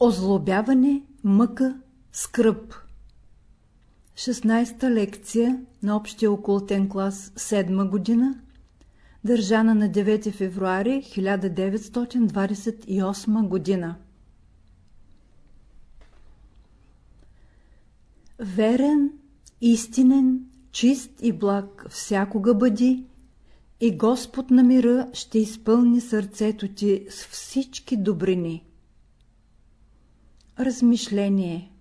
Озлобяване, мъка, скръп 16-та лекция на общия окултен клас 7 година, държана на 9 февруари 1928 година. Верен, истинен, чист и благ всякога бъди и Господ на мира ще изпълни сърцето ти с всички добрини. Размишление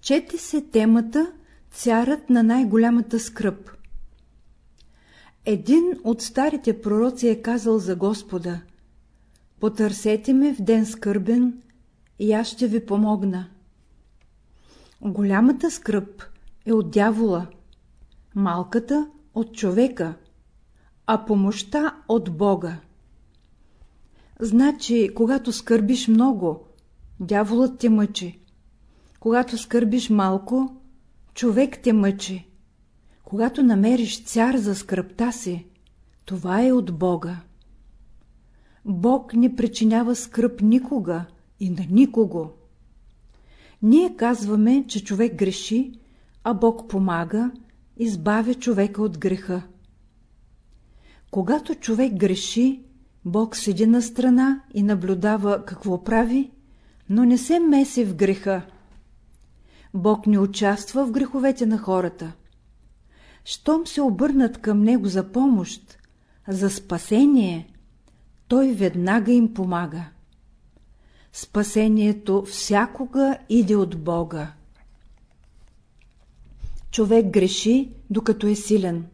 Чети се темата Царът на най-голямата скръп. Един от старите пророци е казал за Господа Потърсете ме в ден скърбен и аз ще ви помогна. Голямата скръп е от дявола, малката от човека, а помощта от Бога. Значи, когато скърбиш много, дяволът те мъчи. Когато скърбиш малко, човек те мъчи. Когато намериш цар за скръпта си, това е от Бога. Бог не причинява скръп никога и на никого. Ние казваме, че човек греши, а Бог помага, избавя човека от греха. Когато човек греши, Бог седи на страна и наблюдава какво прави, но не се меси в греха. Бог не участва в греховете на хората. Щом се обърнат към Него за помощ, за спасение, Той веднага им помага. Спасението всякога иде от Бога. Човек греши, докато е силен.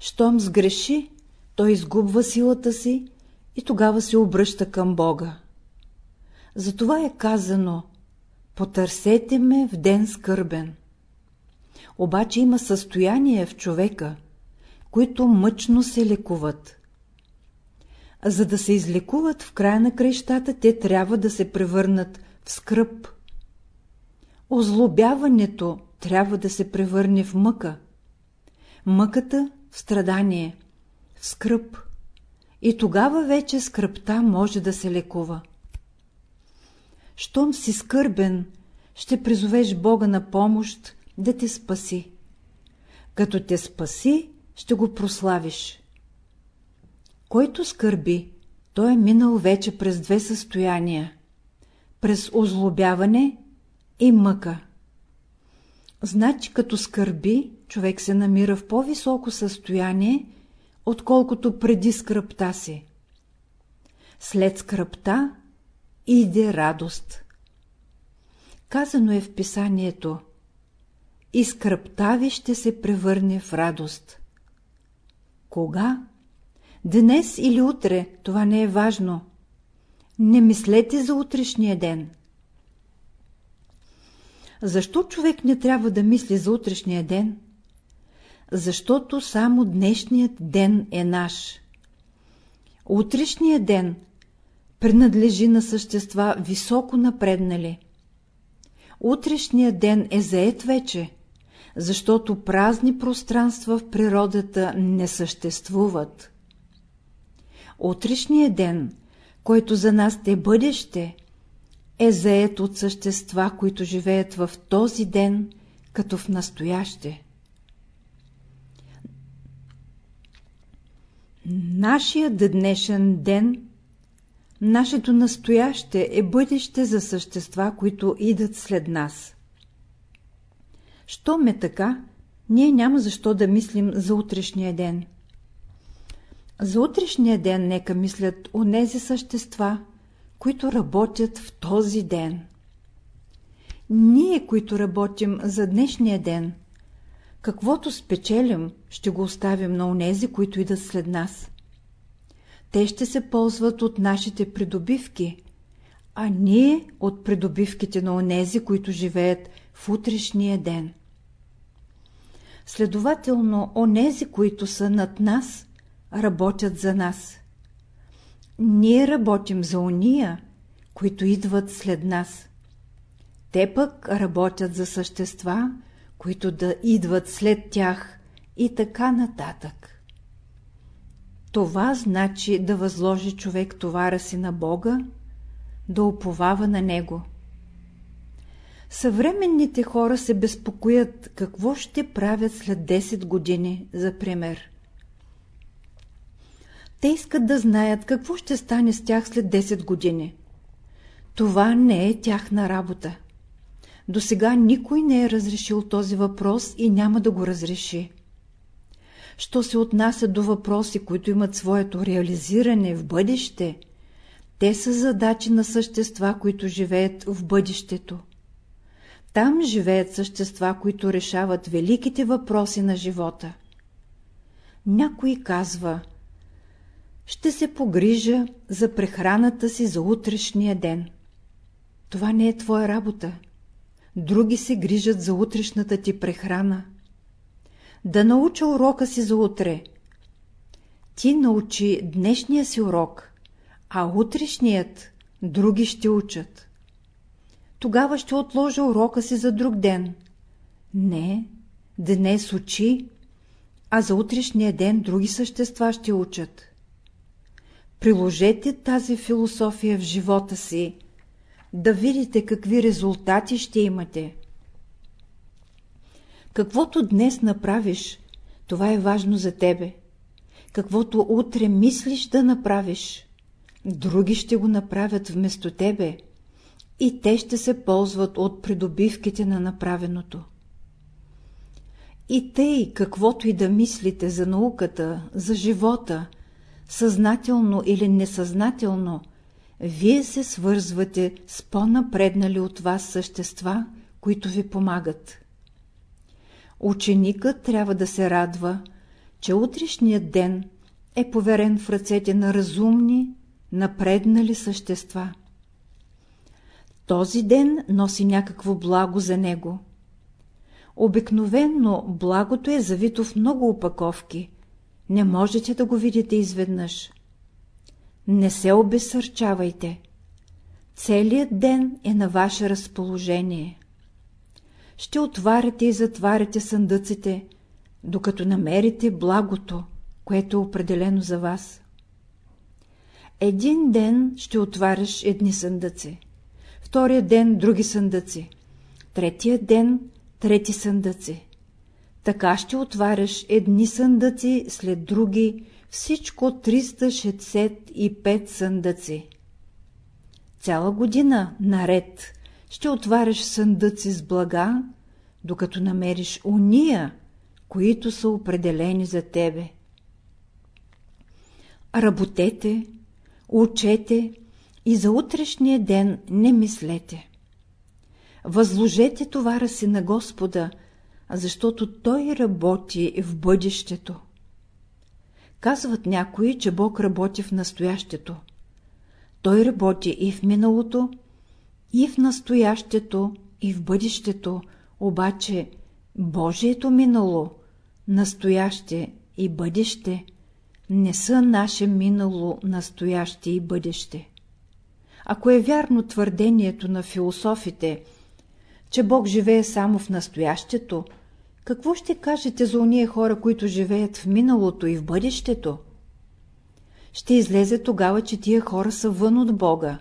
Щом сгреши, той изгубва силата си и тогава се обръща към Бога. Затова е казано Потърсете ме в ден скърбен. Обаче има състояние в човека, които мъчно се лекуват. За да се излекуват в края на крещата, те трябва да се превърнат в скръп. Озлобяването трябва да се превърне в мъка. Мъката в страдание, в скръп. И тогава вече скръпта може да се лекува. Щом си скърбен, ще призовеш Бога на помощ да те спаси. Като те спаси, ще го прославиш. Който скърби, той е минал вече през две състояния – през озлобяване и мъка. Значи, като скърби, човек се намира в по-високо състояние, отколкото преди скръпта си. След скръпта иде радост. Казано е в писанието и скръпта ви ще се превърне в радост. Кога? Днес или утре, това не е важно. Не мислете за утрешния ден. Защо човек не трябва да мисли за утрешния ден? Защото само днешният ден е наш. Утрешният ден принадлежи на същества високо напреднали. Утрешният ден е заед вече, защото празни пространства в природата не съществуват. Утрешният ден, който за нас е бъдеще, е заед от същества, които живеят в този ден, като в настояще. Нашият днешен ден, нашето настояще е бъдеще за същества, които идат след нас. Що ме така, ние няма защо да мислим за утрешния ден. За утрешния ден нека мислят онези същества, които работят в този ден. Ние, които работим за днешния ден, каквото спечелим, ще го оставим на онези, които идат след нас. Те ще се ползват от нашите придобивки, а ние от придобивките на онези, които живеят в утрешния ден. Следователно, онези, които са над нас, работят за нас. Ние работим за уния, които идват след нас. Те пък работят за същества, които да идват след тях и така нататък. Това значи да възложи човек товара си на Бога, да уповава на Него. Съвременните хора се безпокоят какво ще правят след 10 години, за пример. Те искат да знаят какво ще стане с тях след 10 години. Това не е тяхна работа. До сега никой не е разрешил този въпрос и няма да го разреши. Що се отнася до въпроси, които имат своето реализиране в бъдеще, те са задачи на същества, които живеят в бъдещето. Там живеят същества, които решават великите въпроси на живота. Някой казва Ще се погрижа за прехраната си за утрешния ден. Това не е твоя работа. Други се грижат за утрешната ти прехрана. Да науча урока си за утре. Ти научи днешния си урок, а утрешният други ще учат тогава ще отложа урока си за друг ден. Не, днес учи, а за утрешния ден други същества ще учат. Приложете тази философия в живота си, да видите какви резултати ще имате. Каквото днес направиш, това е важно за тебе. Каквото утре мислиш да направиш, други ще го направят вместо тебе и те ще се ползват от придобивките на направеното. И тъй, каквото и да мислите за науката, за живота, съзнателно или несъзнателно, вие се свързвате с по-напреднали от вас същества, които ви помагат. Ученикът трябва да се радва, че утрешният ден е поверен в ръцете на разумни, напреднали същества. Този ден носи някакво благо за него. Обикновенно благото е завито в много опаковки. Не можете да го видите изведнъж. Не се обесърчавайте. Целият ден е на ваше разположение. Ще отваряте и затваряте съндъците, докато намерите благото, което е определено за вас. Един ден ще отваряш едни съндъци втория ден други съндъци, третия ден трети съндъци. Така ще отваряш едни съндъци след други, всичко 365 съндъци. Цяла година наред ще отваряш съндъци с блага, докато намериш уния, които са определени за тебе. Работете, учете, и за утрешния ден не мислете. Възложете товара си на Господа, защото Той работи в бъдещето. Казват някои, че Бог работи в настоящето. Той работи и в миналото, и в настоящето, и в бъдещето, обаче Божието минало, настояще и бъдеще не са наше минало, настояще и бъдеще. Ако е вярно твърдението на философите, че Бог живее само в настоящето, какво ще кажете за уния хора, които живеят в миналото и в бъдещето? Ще излезе тогава, че тия хора са вън от Бога.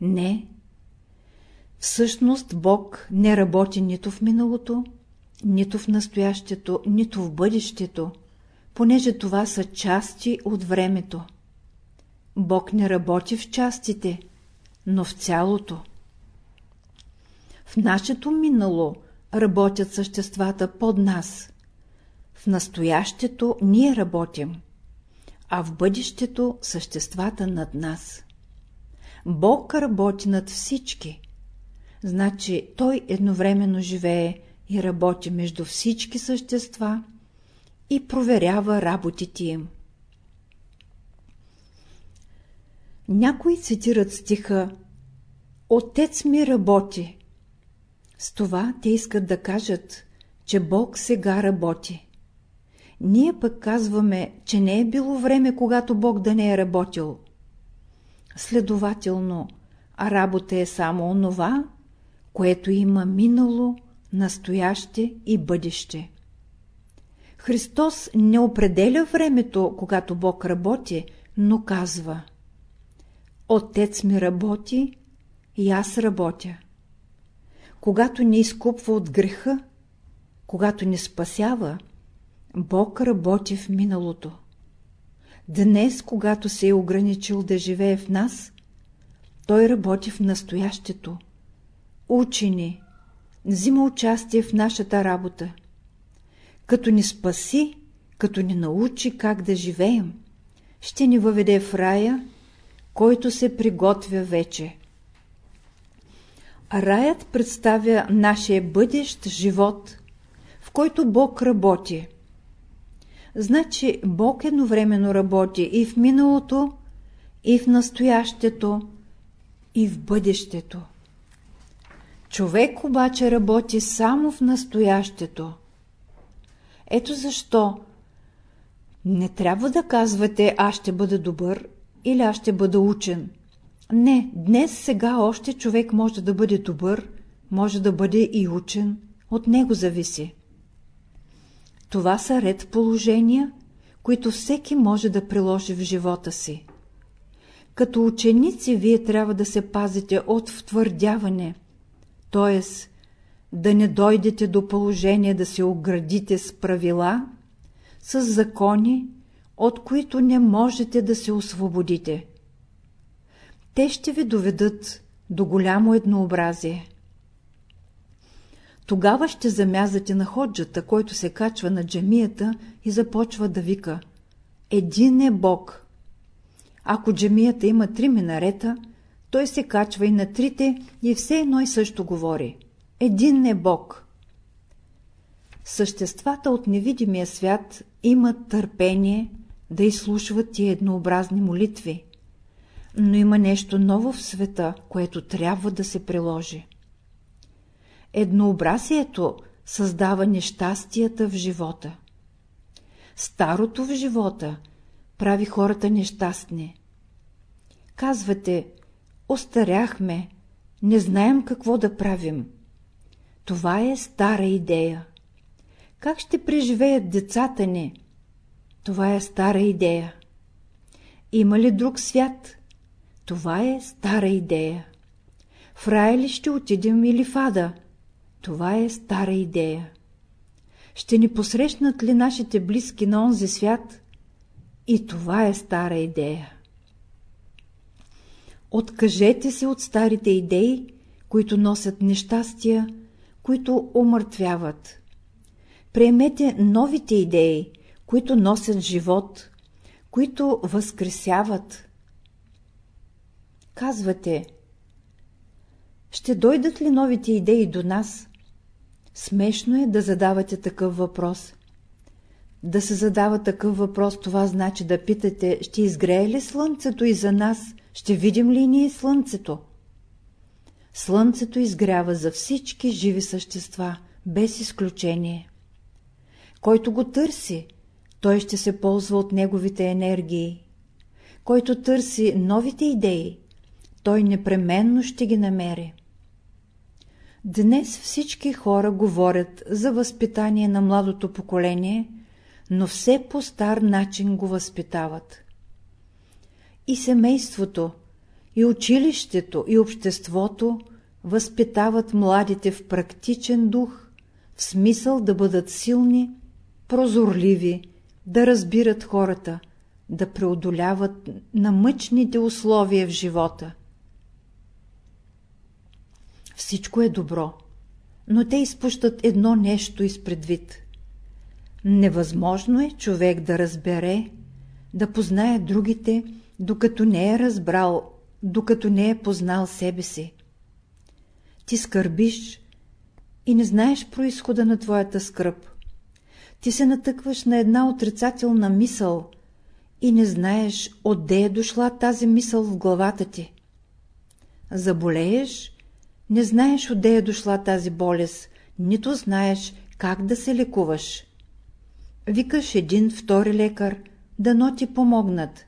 Не. Всъщност Бог не работи нито в миналото, нито в настоящето, нито в бъдещето, понеже това са части от времето. Бог не работи в частите, но в цялото. В нашето минало работят съществата под нас. В настоящето ние работим, а в бъдещето съществата над нас. Бог работи над всички. Значи Той едновременно живее и работи между всички същества и проверява работите им. Някои цитират стиха Отец ми работи. С това те искат да кажат, че Бог сега работи. Ние пък казваме, че не е било време, когато Бог да не е работил. Следователно, работа е само онова, което има минало, настояще и бъдеще. Христос не определя времето, когато Бог работи, но казва Отец ми работи и аз работя. Когато ни изкупва от греха, когато ни спасява, Бог работи в миналото. Днес, когато се е ограничил да живее в нас, Той работи в настоящето. Учи ни, взима участие в нашата работа. Като ни спаси, като ни научи как да живеем, ще ни въведе в рая, който се приготвя вече. Раят представя нашия бъдещ живот, в който Бог работи. Значи Бог едновременно работи и в миналото, и в настоящето, и в бъдещето. Човек обаче работи само в настоящето. Ето защо не трябва да казвате аз ще бъда добър или аз ще бъда учен. Не, днес, сега още човек може да бъде добър, може да бъде и учен, от него зависи. Това са ред положения, които всеки може да приложи в живота си. Като ученици вие трябва да се пазите от втвърдяване, т.е. да не дойдете до положение да се оградите с правила, с закони, от които не можете да се освободите. Те ще ви доведат до голямо еднообразие. Тогава ще замязате на ходжата, който се качва на джамията и започва да вика «Един е Бог». Ако джамията има три минарета, той се качва и на трите и все едно и също говори «Един е Бог». Съществата от невидимия свят имат търпение да изслушват тия еднообразни молитви, но има нещо ново в света, което трябва да се приложи. Еднообразието създава нещастията в живота. Старото в живота прави хората нещастни. Казвате, остаряхме, не знаем какво да правим. Това е стара идея. Как ще преживеят децата ни? Това е стара идея. Има ли друг свят? Това е стара идея. В рая ли ще отидем или в ада? Това е стара идея. Ще ни посрещнат ли нашите близки на онзи свят? И това е стара идея. Откажете се от старите идеи, които носят нещастия, които умъртвяват. Приемете новите идеи, които носят живот, които възкресяват. Казвате, ще дойдат ли новите идеи до нас? Смешно е да задавате такъв въпрос. Да се задава такъв въпрос, това значи да питате, ще изгрее ли слънцето и за нас, ще видим ли ние слънцето? Слънцето изгрява за всички живи същества, без изключение. Който го търси, той ще се ползва от неговите енергии. Който търси новите идеи, той непременно ще ги намери. Днес всички хора говорят за възпитание на младото поколение, но все по стар начин го възпитават. И семейството, и училището, и обществото възпитават младите в практичен дух, в смисъл да бъдат силни, прозорливи, да разбират хората, да преодоляват намъчните условия в живота. Всичко е добро, но те изпущат едно нещо изпредвид. Невъзможно е човек да разбере, да познае другите, докато не е разбрал, докато не е познал себе си. Ти скърбиш и не знаеш происхода на твоята скръп. Ти се натъкваш на една отрицателна мисъл и не знаеш отде е дошла тази мисъл в главата ти. Заболееш, не знаеш отде е дошла тази болест, нито знаеш как да се лекуваш. Викаш един, втори лекар, дано ти помогнат.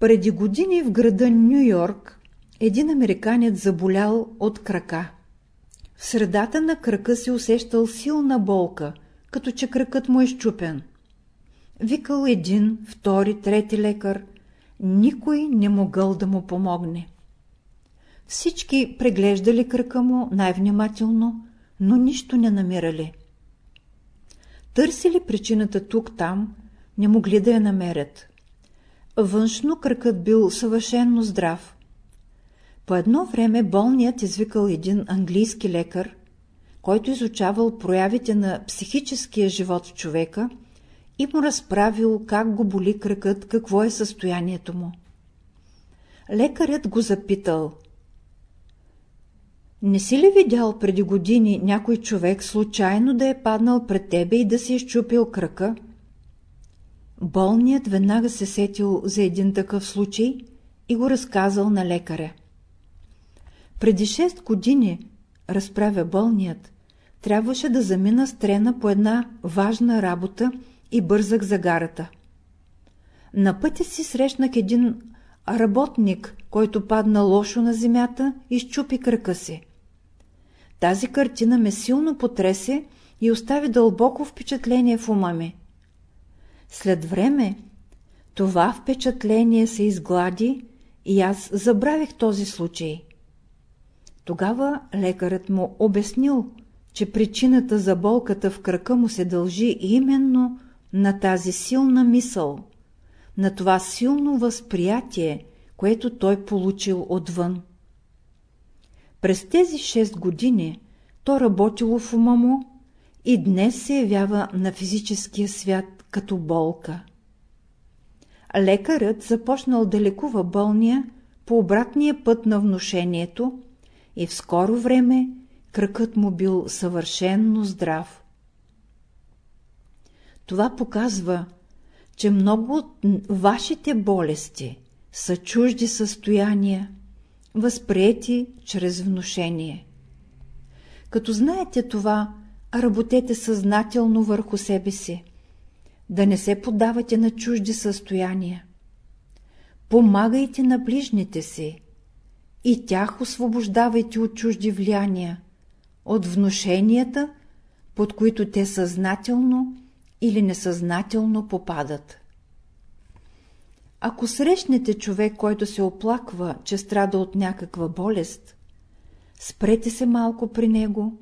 Преди години в града Нью Йорк един американец заболял от крака. В средата на кръка си усещал силна болка, като че кръкът му е щупен. Викал един, втори, трети лекар. Никой не могъл да му помогне. Всички преглеждали кръка му най-внимателно, но нищо не намирали. Търсили причината тук-там, не могли да я намерят. Външно кръкът бил съвършенно здрав. По едно време болният извикал един английски лекар, който изучавал проявите на психическия живот в човека и му разправил как го боли кръкът, какво е състоянието му. Лекарят го запитал. Не си ли видял преди години някой човек случайно да е паднал пред тебе и да си щупил кръка? Болният веднага се сетил за един такъв случай и го разказал на лекаря. Преди 6 години, разправя болният, трябваше да замина с трена по една важна работа и бързах за гарата. На пътя си срещнах един работник, който падна лошо на земята и щупи кръка си. Тази картина ме силно потресе и остави дълбоко впечатление в ума ми. След време това впечатление се изглади и аз забравих този случай. Тогава лекарът му обяснил, че причината за болката в крака му се дължи именно на тази силна мисъл, на това силно възприятие, което той получил отвън. През тези 6 години то работило в ума му и днес се явява на физическия свят като болка. Лекарът започнал да лекува болния по обратния път на внушението и в скоро време кръкът му бил съвършенно здрав. Това показва, че много от вашите болести са чужди състояния, възприяти чрез внушение. Като знаете това, работете съзнателно върху себе си. Да не се подавате на чужди състояния. Помагайте на ближните си и тях освобождавайте от чужди влияния, от внушенията, под които те съзнателно или несъзнателно попадат. Ако срещнете човек, който се оплаква, че страда от някаква болест, спрете се малко при него,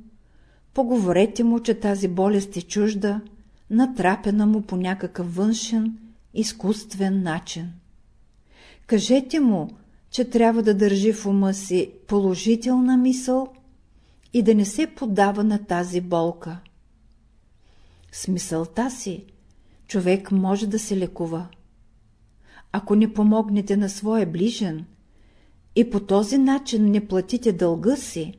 поговорете му, че тази болест е чужда, натрапена му по някакъв външен, изкуствен начин. Кажете му, че трябва да държи в ума си положителна мисъл и да не се подава на тази болка. С мисълта си човек може да се лекува. Ако не помогнете на своя ближен и по този начин не платите дълга си,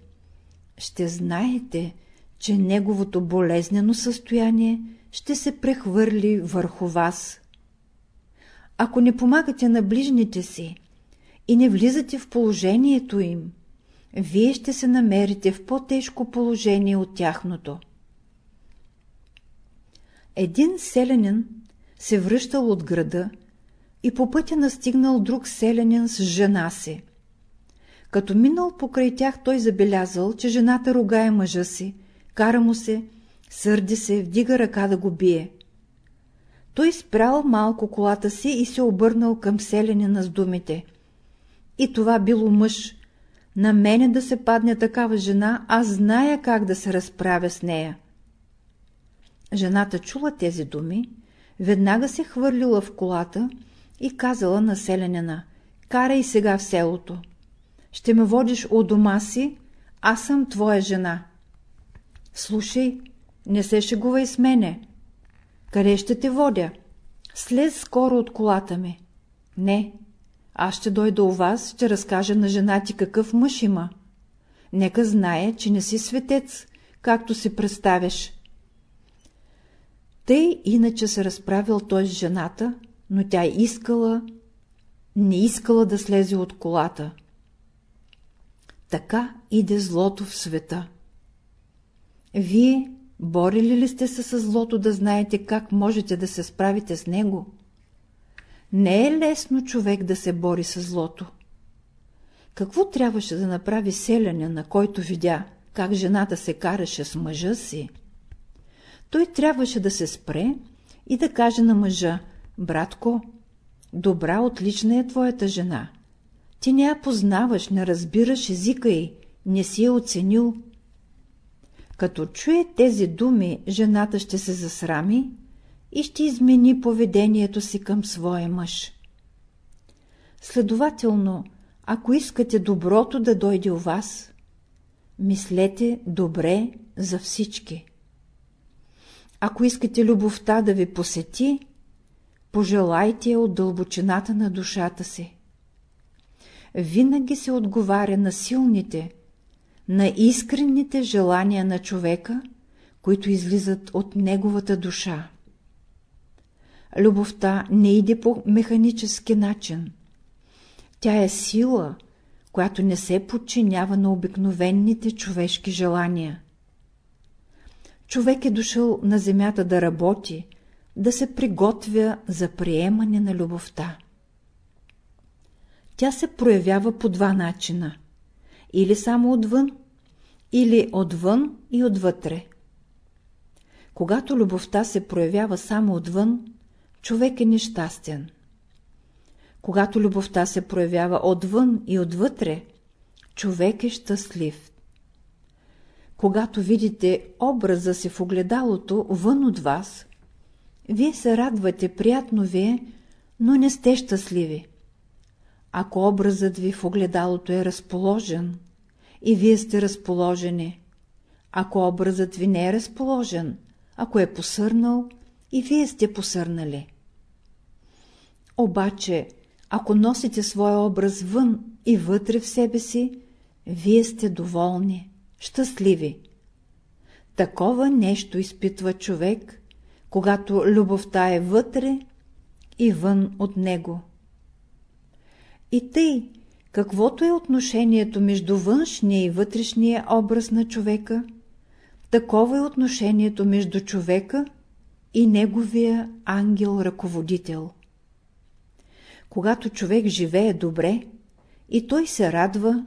ще знаете, че неговото болезнено състояние ще се прехвърли върху вас. Ако не помагате на ближните си и не влизате в положението им, вие ще се намерите в по-тежко положение от тяхното. Един селянин се връщал от града и по пътя настигнал друг селянин с жена си. Като минал покрай тях, той забелязал, че жената ругае мъжа си, кара му се, сърди се, вдига ръка да го бие. Той спрял малко колата си и се обърнал към селянина с думите. И това било мъж. На мене да се падне такава жена, аз зная как да се разправя с нея. Жената чула тези думи, веднага се хвърлила в колата и казала на селянина, карай сега в селото. Ще ме водиш у дома си, аз съм твоя жена. Слушай, не се шегувай с мене. Къде ще те водя? Слез скоро от колата ми. Не, аз ще дойда у вас, ще разкажа на жена ти какъв мъж има. Нека знае, че не си светец, както си представяш. Тъй иначе се разправил той с жената, но тя искала, не искала да слезе от колата. Така иде злото в света. Вие борили ли сте се с злото да знаете как можете да се справите с него? Не е лесно човек да се бори с злото. Какво трябваше да направи селяня, на който видя, как жената се караше с мъжа си, той трябваше да се спре и да каже на мъжа, братко, добра, отлична е твоята жена. Ти не я познаваш, не разбираш езика й, не си я оценил. Като чуе тези думи, жената ще се засрами и ще измени поведението си към своя мъж. Следователно, ако искате доброто да дойде у вас, мислете добре за всички. Ако искате любовта да ви посети, пожелайте от дълбочината на душата си. Винаги се отговаря на силните, на искренните желания на човека, които излизат от неговата душа. Любовта не иде по механически начин. Тя е сила, която не се подчинява на обикновените човешки желания. Човек е дошъл на земята да работи, да се приготвя за приемане на любовта. Тя се проявява по два начина – или само отвън, или отвън и отвътре. Когато любовта се проявява само отвън, човек е нещастен. Когато любовта се проявява отвън и отвътре, човек е щастлив. Когато видите образа си в огледалото вън от вас, вие се радвате, приятно ви е, но не сте щастливи. Ако образът ви в огледалото е разположен, и вие сте разположени, ако образът ви не е разположен, ако е посърнал, и вие сте посърнали. Обаче, ако носите своя образ вън и вътре в себе си, вие сте доволни, щастливи. Такова нещо изпитва човек, когато любовта е вътре и вън от него. И тъй, каквото е отношението между външния и вътрешния образ на човека, такова е отношението между човека и неговия ангел-ръководител. Когато човек живее добре, и той се радва,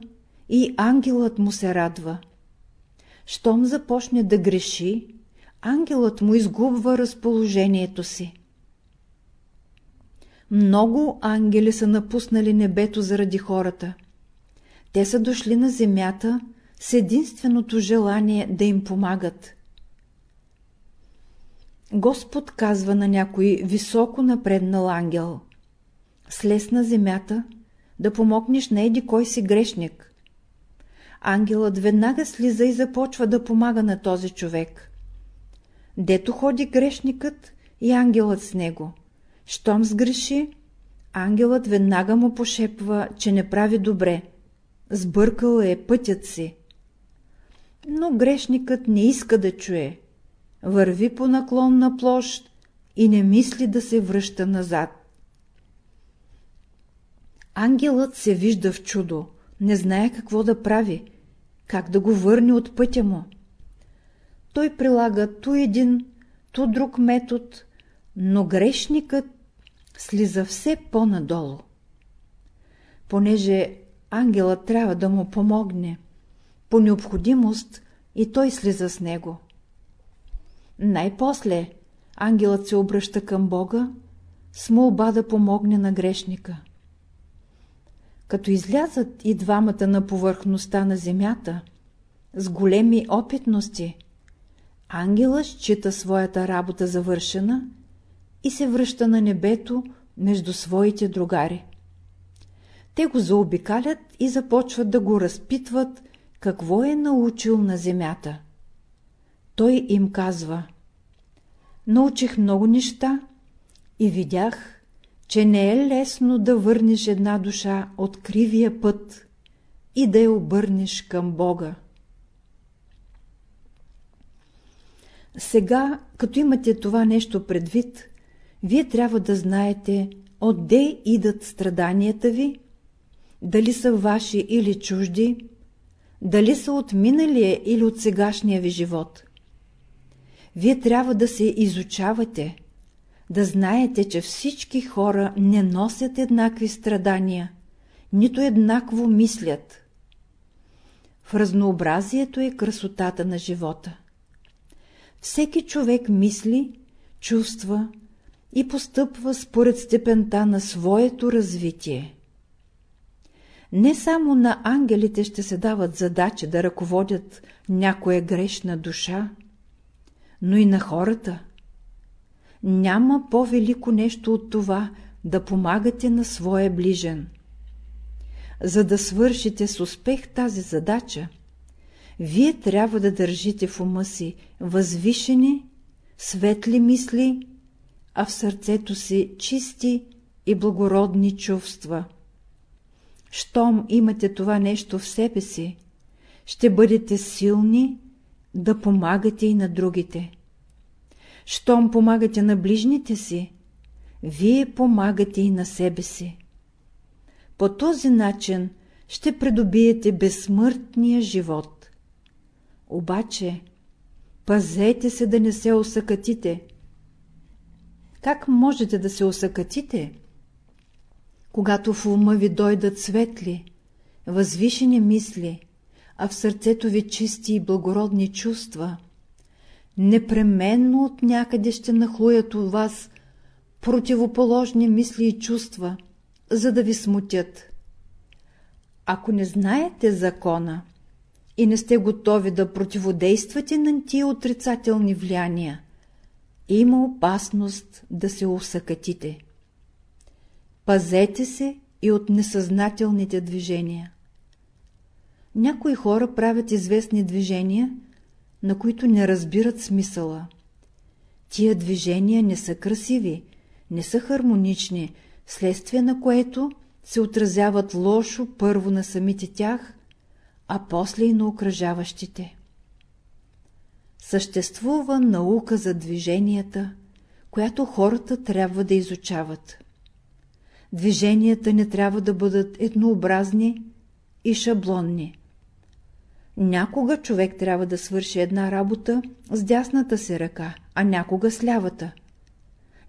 и ангелът му се радва. Щом започне да греши, ангелът му изгубва разположението си. Много ангели са напуснали небето заради хората. Те са дошли на земята с единственото желание да им помагат. Господ казва на някой високо напреднал ангел Слез на земята да помогнеш на еди кой си грешник. Ангелът веднага слиза и започва да помага на този човек. Дето ходи грешникът и ангелът с него – щом сгреши, ангелът веднага му пошепва, че не прави добре, сбъркал е пътят си. Но грешникът не иска да чуе, върви по наклонна площ и не мисли да се връща назад. Ангелът се вижда в чудо, не знае какво да прави, как да го върне от пътя му. Той прилага ту един, ту друг метод, но грешникът слиза все по-надолу. Понеже ангелът трябва да му помогне, по необходимост и той слиза с него. Най-после ангелът се обръща към Бога с молба да помогне на грешника. Като излязат и двамата на повърхността на земята, с големи опитности, ангелът счита своята работа завършена и се връща на небето между своите другари. Те го заобикалят и започват да го разпитват какво е научил на земята. Той им казва Научих много неща и видях, че не е лесно да върнеш една душа от кривия път и да я обърнеш към Бога. Сега, като имате това нещо предвид, вие трябва да знаете отде идат страданията ви, дали са ваши или чужди, дали са от миналия или от сегашния ви живот. Вие трябва да се изучавате, да знаете, че всички хора не носят еднакви страдания, нито еднакво мислят. В разнообразието е красотата на живота. Всеки човек мисли, чувства и постъпва според степента на своето развитие. Не само на ангелите ще се дават задачи да ръководят някоя грешна душа, но и на хората. Няма по-велико нещо от това да помагате на своя ближен. За да свършите с успех тази задача, вие трябва да държите в ума си възвишени, светли мисли, а в сърцето си чисти и благородни чувства. Щом имате това нещо в себе си, ще бъдете силни да помагате и на другите. Щом помагате на ближните си, вие помагате и на себе си. По този начин ще придобиете безсмъртния живот. Обаче, пазете се да не се осъкатите. Как можете да се осъкатите? Когато в ума ви дойдат светли, възвишени мисли, а в сърцето ви чисти и благородни чувства, непременно от някъде ще нахлуят у вас противоположни мисли и чувства, за да ви смутят. Ако не знаете закона и не сте готови да противодействате на тия отрицателни влияния, има опасност да се усъкатите. Пазете се и от несъзнателните движения. Някои хора правят известни движения, на които не разбират смисъла. Тия движения не са красиви, не са хармонични, следствие на което се отразяват лошо първо на самите тях, а после и на окръжаващите. Съществува наука за движенията, която хората трябва да изучават. Движенията не трябва да бъдат еднообразни и шаблонни. Някога човек трябва да свърши една работа с дясната си ръка, а някога с лявата.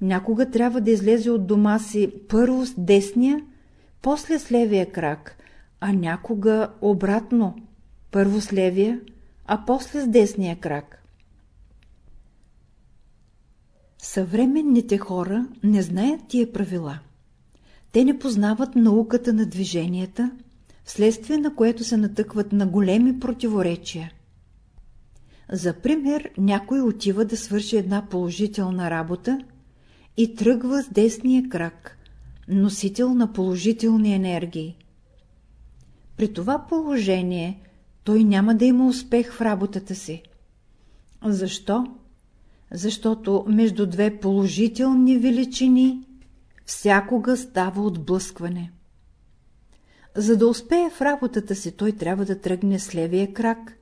Някога трябва да излезе от дома си първо с десния, после с левия крак, а някога обратно, първо с левия, а после с десния крак. Съвременните хора не знаят тия правила. Те не познават науката на движенията, вследствие на което се натъкват на големи противоречия. За пример, някой отива да свърши една положителна работа и тръгва с десния крак, носител на положителни енергии. При това положение той няма да има успех в работата си. Защо? Защото между две положителни величини всякога става отблъскване. За да успее в работата си, той трябва да тръгне с левия крак,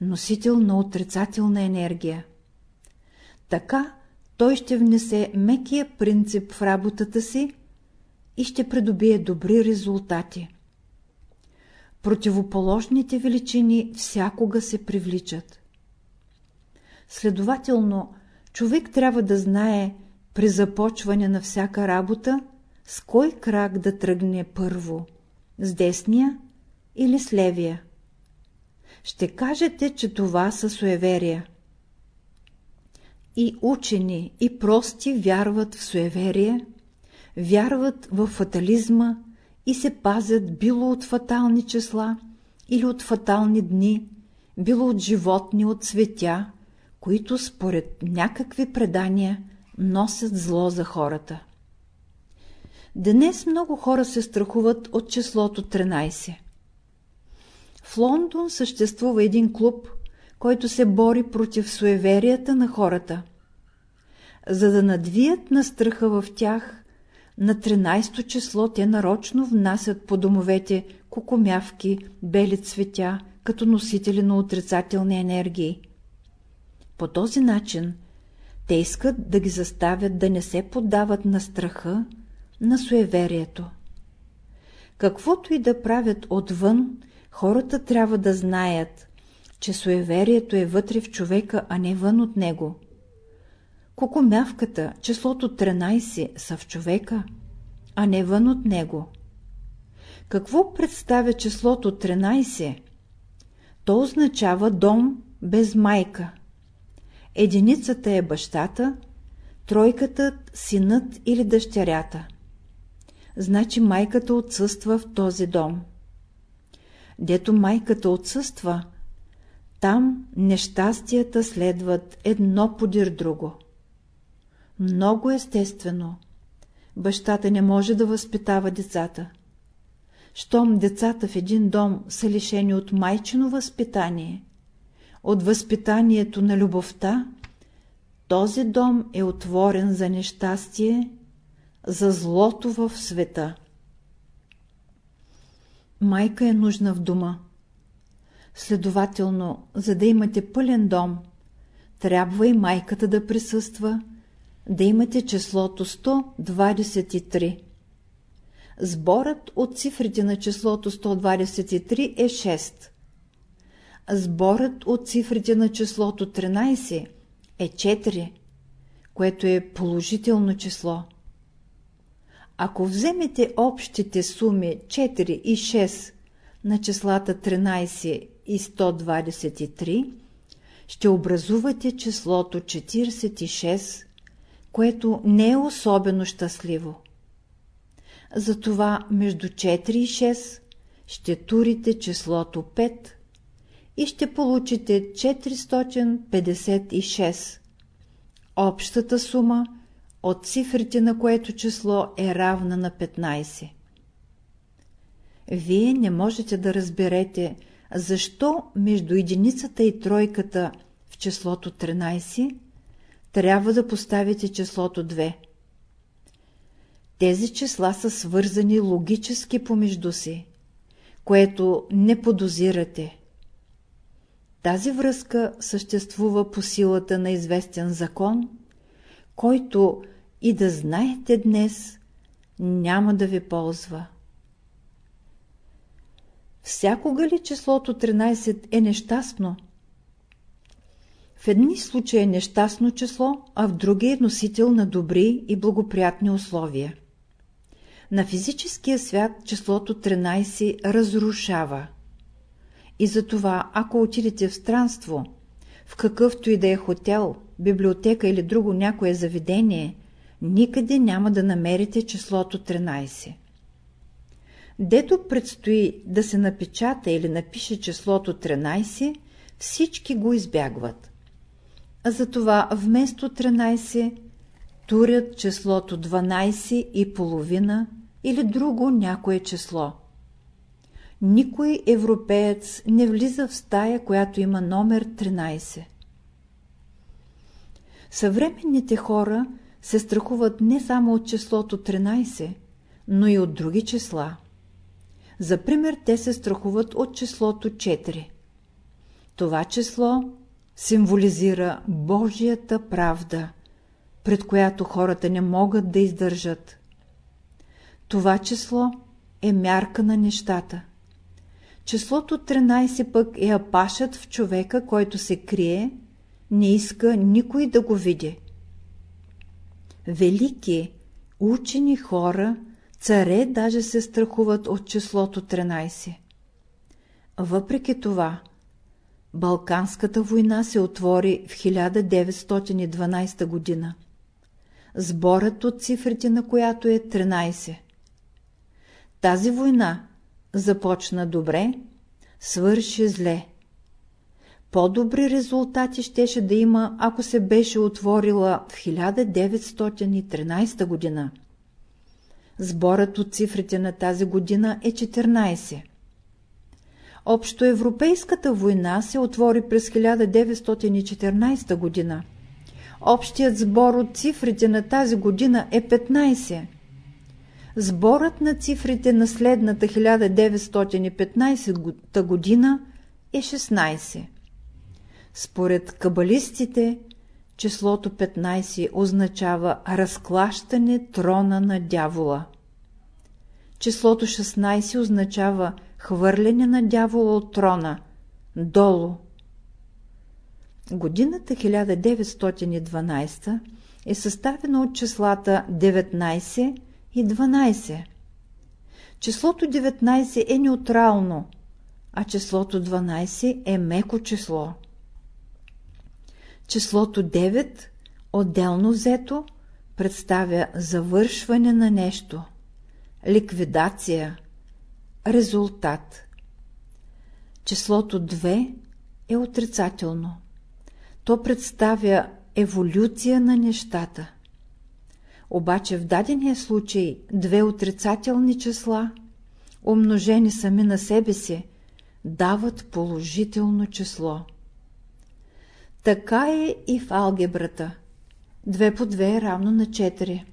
носител на отрицателна енергия. Така той ще внесе мекия принцип в работата си и ще придобие добри резултати. Противоположните величини всякога се привличат. Следователно, човек трябва да знае при започване на всяка работа с кой крак да тръгне първо – с десния или с левия. Ще кажете, че това са суеверия. И учени, и прости вярват в суеверие, вярват в фатализма и се пазят било от фатални числа или от фатални дни, било от животни, от цветя, които според някакви предания носят зло за хората. Днес много хора се страхуват от числото 13. В Лондон съществува един клуб, който се бори против суеверията на хората. За да надвият на страха в тях, на 13-то число те нарочно внасят по домовете кукумявки, бели цветя, като носители на отрицателни енергии. По този начин те искат да ги заставят да не се поддават на страха, на суеверието. Каквото и да правят отвън, хората трябва да знаят, че суеверието е вътре в човека, а не вън от него. Кокомявката, числото 13 са в човека, а не вън от него. Какво представя числото 13? То означава дом без майка. Единицата е бащата, тройката – синът или дъщерята. Значи майката отсъства в този дом. Дето майката отсъства, там нещастията следват едно подир друго. Много естествено. Бащата не може да възпитава децата. Щом децата в един дом са лишени от майчино възпитание, от възпитанието на любовта, този дом е отворен за нещастие, за злото в света. Майка е нужна в дома. Следователно, за да имате пълен дом, трябва и майката да присъства, да имате числото 123. Сборът от цифрите на числото 123 е 6. Сборът от цифрите на числото 13 е 4, което е положително число. Ако вземете общите суми 4 и 6 на числата 13 и 123, ще образувате числото 46, което не е особено щастливо. Затова между 4 и 6 ще турите числото 5 и ще получите 456. Общата сума от цифрите на което число е равна на 15. Вие не можете да разберете, защо между единицата и тройката в числото 13 трябва да поставите числото 2. Тези числа са свързани логически помежду си, което не подозирате. Тази връзка съществува по силата на известен закон, който и да знаете днес, няма да ви ползва. Всякога ли числото 13 е нещастно? В едни случаи е нещастно число, а в други е носител на добри и благоприятни условия. На физическия свят числото 13 разрушава. И затова, ако отидете в странство, в какъвто и да е хотел, библиотека или друго някое заведение, никъде няма да намерите числото 13. Дето предстои да се напечата или напише числото 13, всички го избягват. Затова вместо 13 турят числото 12 и половина или друго някое число. Никой европеец не влиза в стая, която има номер 13. Съвременните хора се страхуват не само от числото 13, но и от други числа. За пример, те се страхуват от числото 4. Това число символизира Божията правда, пред която хората не могат да издържат. Това число е мярка на нещата. Числото 13 пък е апашът в човека, който се крие, не иска никой да го види. Велики, учени хора, царе даже се страхуват от числото 13. Въпреки това, Балканската война се отвори в 1912 година. Сборът от цифрите на която е 13. Тази война започна добре, свърши зле. По-добри резултати щеше да има, ако се беше отворила в 1913 година. Сборът от цифрите на тази година е 14. Общоевропейската война се отвори през 1914 година. Общият сбор от цифрите на тази година е 15. Сборът на цифрите на следната 1915 година е 16. Според кабалистите, числото 15 означава разклащане трона на дявола. Числото 16 означава хвърляне на дявола от трона, долу. Годината 1912 е съставена от числата 19 и 12. Числото 19 е неутрално, а числото 12 е меко число. Числото 9, отделно взето, представя завършване на нещо, ликвидация, резултат. Числото 2 е отрицателно. То представя еволюция на нещата. Обаче в дадения случай две отрицателни числа, умножени сами на себе си, дават положително число. Така е и в алгебрата. 2 по 2 е равно на 4.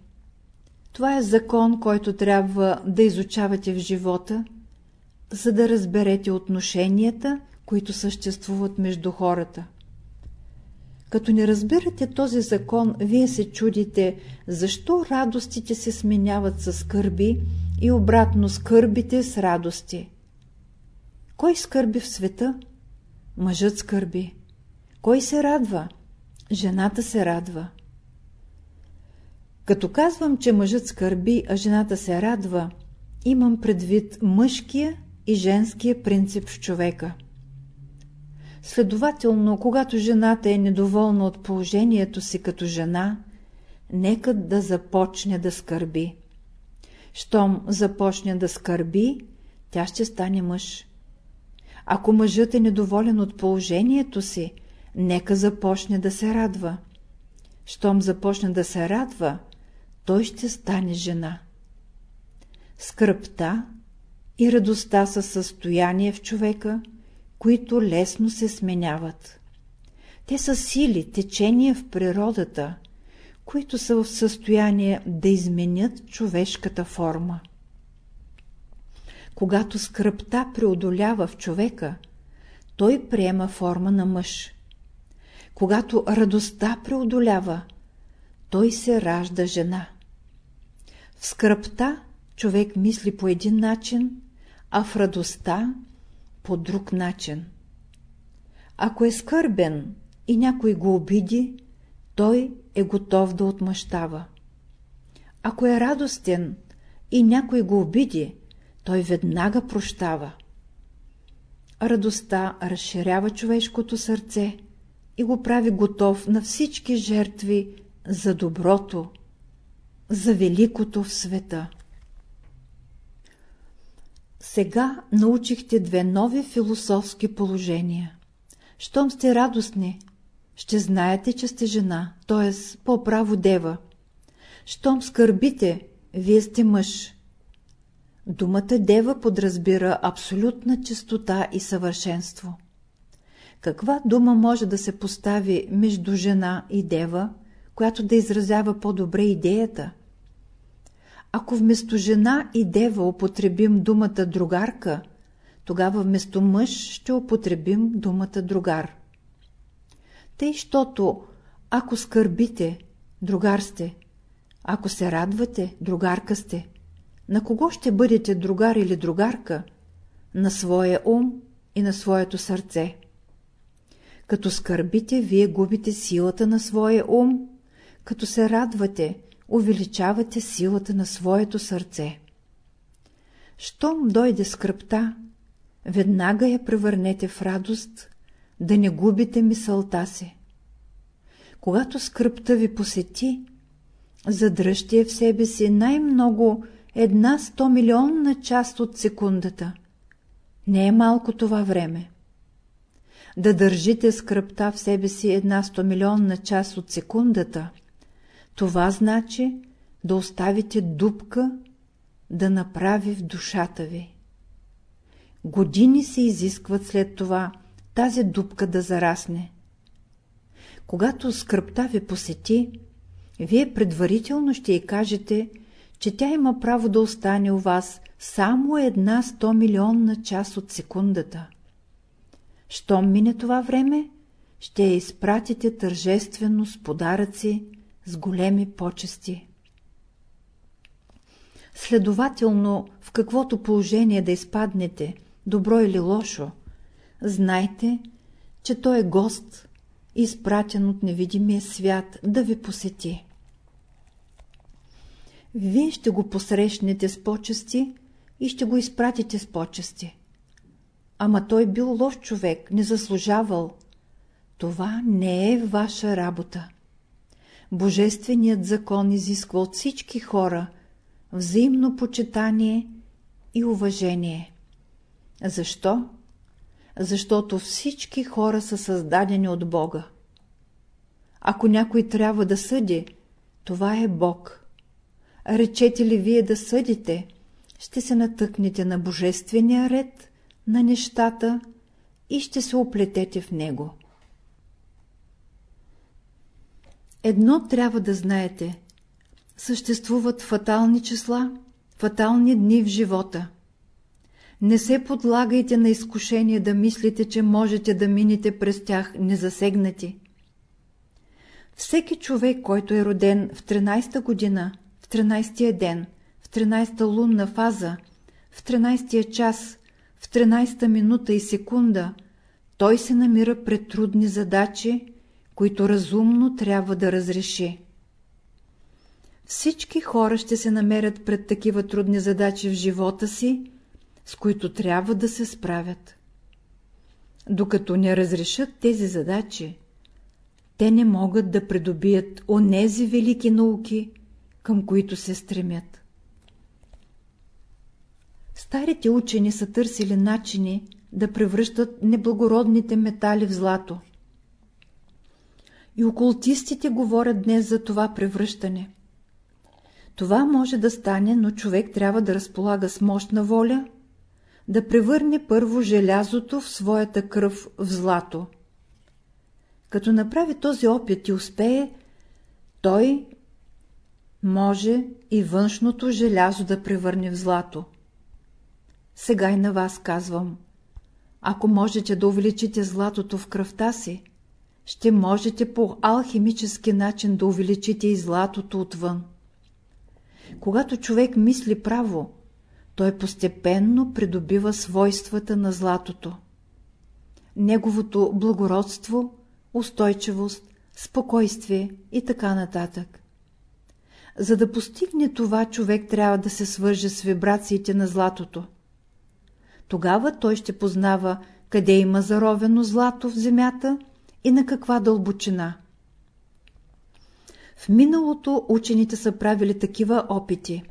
Това е закон, който трябва да изучавате в живота, за да разберете отношенията, които съществуват между хората. Като не разбирате този закон, вие се чудите, защо радостите се сменяват с скърби и обратно скърбите с радости. Кой скърби в света? Мъжът скърби. Кой се радва? Жената се радва. Като казвам, че мъжът скърби, а жената се радва, имам предвид мъжкия и женския принцип в човека. Следователно, когато жената е недоволна от положението си като жена, нека да започне да скърби. Щом започне да скърби, тя ще стане мъж. Ако мъжът е недоволен от положението си, нека започне да се радва. Щом започне да се радва, той ще стане жена. Скръпта и радостта са състояние в човека, които лесно се сменяват. Те са сили, течения в природата, които са в състояние да изменят човешката форма. Когато скръпта преодолява в човека, той приема форма на мъж. Когато радостта преодолява, той се ражда жена. В скръпта човек мисли по един начин, а в радостта по друг начин. Ако е скърбен и някой го обиди, той е готов да отмъщава. Ако е радостен и някой го обиди, той веднага прощава. Радостта разширява човешкото сърце и го прави готов на всички жертви за доброто, за великото в света. Сега научихте две нови философски положения. Щом сте радостни, ще знаете, че сте жена, т.е. по-право дева. Щом скърбите, вие сте мъж. Думата дева подразбира абсолютна чистота и съвършенство. Каква дума може да се постави между жена и дева, която да изразява по-добре идеята? Ако вместо жена и дева употребим думата другарка, тогава вместо мъж ще употребим думата другар. Тъй, щото ако скърбите, другар сте, ако се радвате, другарка сте, на кого ще бъдете другар или другарка? На своя ум и на своето сърце. Като скърбите, вие губите силата на своя ум, като се радвате, увеличавате силата на своето сърце. Щом дойде скръпта, веднага я превърнете в радост, да не губите мисълта си. Когато скръпта ви посети, задръжте я в себе си най-много една 100 милионна част от секундата. Не е малко това време. Да държите скръпта в себе си една 100 милионна част от секундата, това значи да оставите дупка да направи в душата ви. Години се изискват след това тази дупка да зарасне. Когато скръпта ви посети, вие предварително ще й кажете, че тя има право да остане у вас само една 100 милионна част от секундата. Щом мине това време, ще я изпратите тържествено с подаръци, с големи почести. Следователно, в каквото положение да изпаднете, добро или лошо, знайте, че той е гост, изпратен от невидимия свят да ви посети. Вие ще го посрещнете с почести и ще го изпратите с почести. ама той бил лош човек, не заслужавал. Това не е ваша работа. Божественият закон изисква от всички хора взаимно почитание и уважение. Защо? Защото всички хора са създадени от Бога. Ако някой трябва да съди, това е Бог. Речете ли вие да съдите, ще се натъкнете на божествения ред на нещата и ще се оплетете в него. Едно трябва да знаете. Съществуват фатални числа, фатални дни в живота. Не се подлагайте на изкушение да мислите, че можете да минете през тях незасегнати. Всеки човек, който е роден в 13-та година, в 13-тия ден, в 13-та лунна фаза, в 13-тия час, в 13-та минута и секунда, той се намира пред трудни задачи, които разумно трябва да разреши. Всички хора ще се намерят пред такива трудни задачи в живота си, с които трябва да се справят. Докато не разрешат тези задачи, те не могат да придобият онези велики науки, към които се стремят. Старите учени са търсили начини да превръщат неблагородните метали в злато. И окултистите говорят днес за това превръщане. Това може да стане, но човек трябва да разполага с мощна воля, да превърне първо желязото в своята кръв в злато. Като направи този опит и успее, той може и външното желязо да превърне в злато. Сега и на вас казвам, ако можете да увеличите златото в кръвта си, ще можете по алхимически начин да увеличите и златото отвън. Когато човек мисли право, той постепенно придобива свойствата на златото. Неговото благородство, устойчивост, спокойствие и така нататък. За да постигне това, човек трябва да се свърже с вибрациите на златото. Тогава той ще познава къде има заровено злато в земята и на каква дълбочина. В миналото учените са правили такива опити.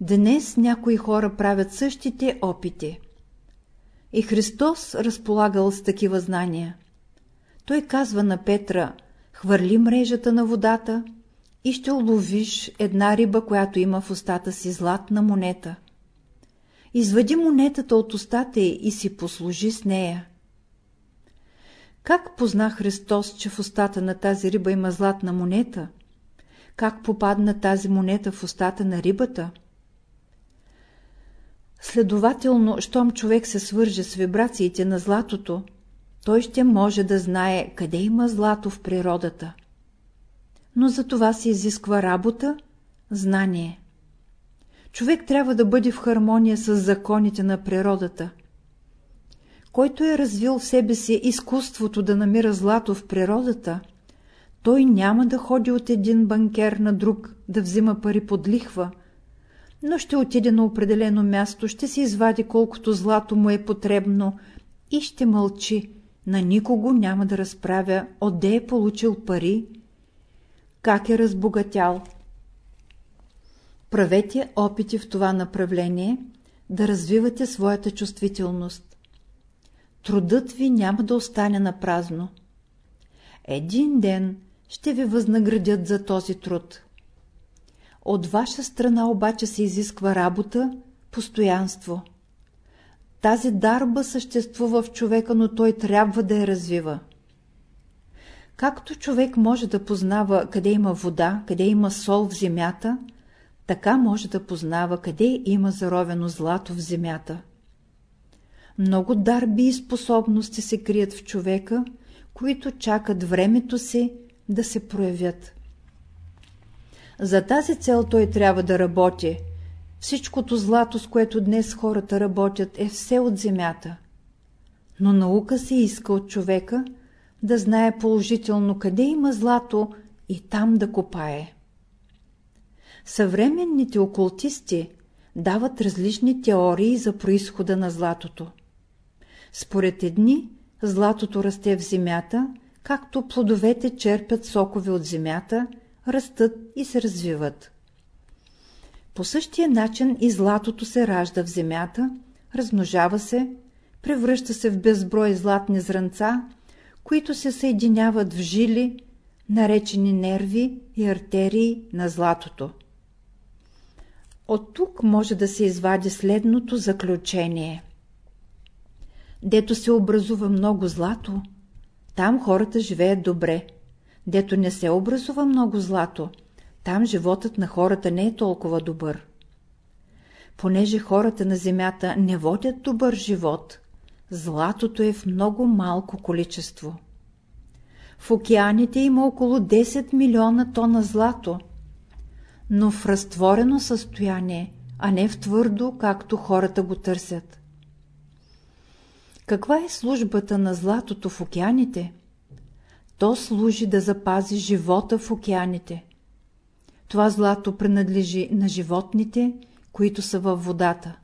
Днес някои хора правят същите опити. И Христос разполагал с такива знания. Той казва на Петра, хвърли мрежата на водата и ще уловиш една риба, която има в устата си златна монета. Извади монетата от устата и си послужи с нея. Как позна Христос, че в устата на тази риба има златна монета? Как попадна тази монета в устата на рибата? Следователно, щом човек се свърже с вибрациите на златото, той ще може да знае къде има злато в природата. Но за това се изисква работа, знание. Човек трябва да бъде в хармония с законите на природата. Който е развил в себе си изкуството да намира злато в природата, той няма да ходи от един банкер на друг да взима пари под лихва, но ще отиде на определено място, ще се извади колкото злато му е потребно и ще мълчи, на никого няма да разправя отде е получил пари, как е разбогатял. Правете опити в това направление, да развивате своята чувствителност. Трудът ви няма да остане на празно. Един ден ще ви възнаградят за този труд. От ваша страна обаче се изисква работа, постоянство. Тази дарба съществува в човека, но той трябва да я развива. Както човек може да познава къде има вода, къде има сол в земята, така може да познава къде има заровено злато в земята. Много дарби и способности се крият в човека, които чакат времето си да се проявят. За тази цел той трябва да работи. Всичкото злато, с което днес хората работят, е все от земята. Но наука се иска от човека да знае положително къде има злато и там да копае. Съвременните окултисти дават различни теории за происхода на златото. Според едни, златото расте в земята, както плодовете черпят сокове от земята, растат и се развиват. По същия начин и златото се ражда в земята, размножава се, превръща се в безброй златни зранца, които се съединяват в жили, наречени нерви и артерии на златото. От тук може да се извади следното заключение. Дето се образува много злато, там хората живеят добре. Дето не се образува много злато, там животът на хората не е толкова добър. Понеже хората на земята не водят добър живот, златото е в много малко количество. В океаните има около 10 милиона тона злато, но в разтворено състояние, а не в твърдо, както хората го търсят. Каква е службата на златото в океаните? То служи да запази живота в океаните. Това злато принадлежи на животните, които са във водата.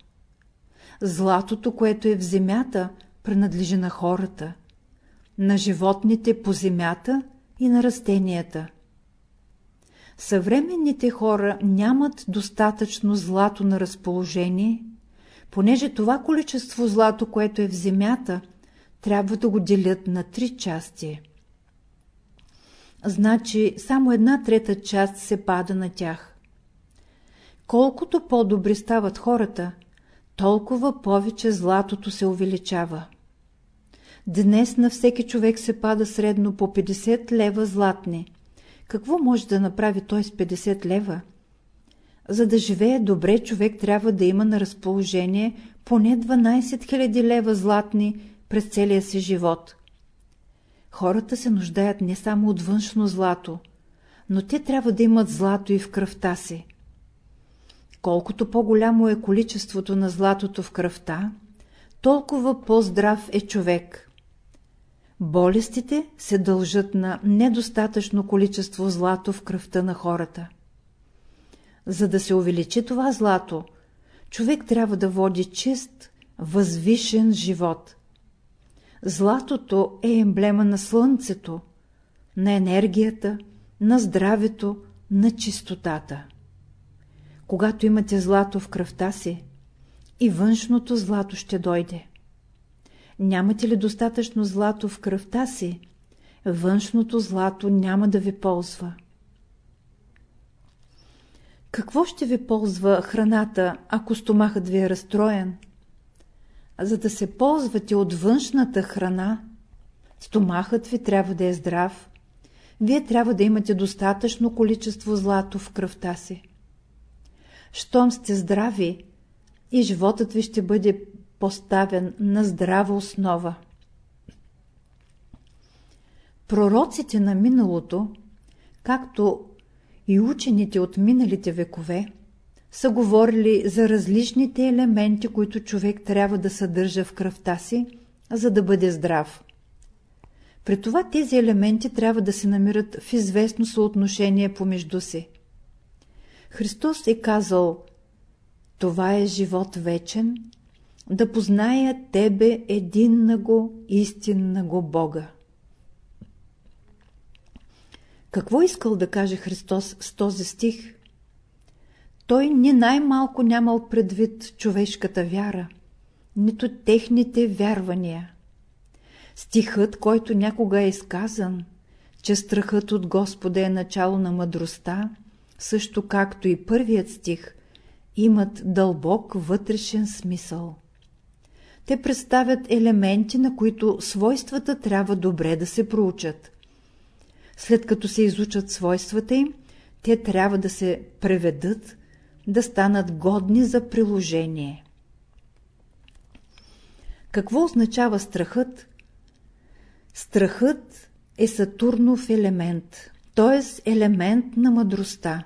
Златото, което е в земята, принадлежи на хората, на животните по земята и на растенията. Съвременните хора нямат достатъчно злато на разположение, понеже това количество злато, което е в земята, трябва да го делят на три части. Значи само една трета част се пада на тях. Колкото по-добри стават хората, толкова повече златото се увеличава. Днес на всеки човек се пада средно по 50 лева златни. Какво може да направи той с 50 лева? За да живее добре, човек трябва да има на разположение поне 12 000 лева златни през целия си живот. Хората се нуждаят не само от външно злато, но те трябва да имат злато и в кръвта си. Колкото по-голямо е количеството на златото в кръвта, толкова по-здрав е човек. Болестите се дължат на недостатъчно количество злато в кръвта на хората. За да се увеличи това злато, човек трябва да води чист, възвишен живот. Златото е емблема на слънцето, на енергията, на здравето, на чистотата. Когато имате злато в кръвта си, и външното злато ще дойде. Нямате ли достатъчно злато в кръвта си, външното злато няма да ви ползва. Какво ще ви ползва храната, ако стомахът ви е разстроен? За да се ползвате от външната храна, стомахът ви трябва да е здрав, вие трябва да имате достатъчно количество злато в кръвта си. Щом сте здрави, и животът ви ще бъде поставен на здрава основа. Пророците на миналото, както и учените от миналите векове, са говорили за различните елементи, които човек трябва да съдържа в кръвта си, за да бъде здрав. При това тези елементи трябва да се намират в известно съотношение помежду си. Христос е казал това е живот вечен, да позная Тебе един на го, истинна го Бога. Какво искал да каже Христос с този стих? Той ни най-малко нямал предвид човешката вяра, нито техните вярвания. Стихът, който някога е изказан, че страхът от Господа е начало на мъдростта, също както и първият стих, имат дълбок вътрешен смисъл. Те представят елементи, на които свойствата трябва добре да се проучат. След като се изучат свойствата им, те трябва да се преведат, да станат годни за приложение. Какво означава страхът? Страхът е Сатурнов елемент, т.е. елемент на мъдростта.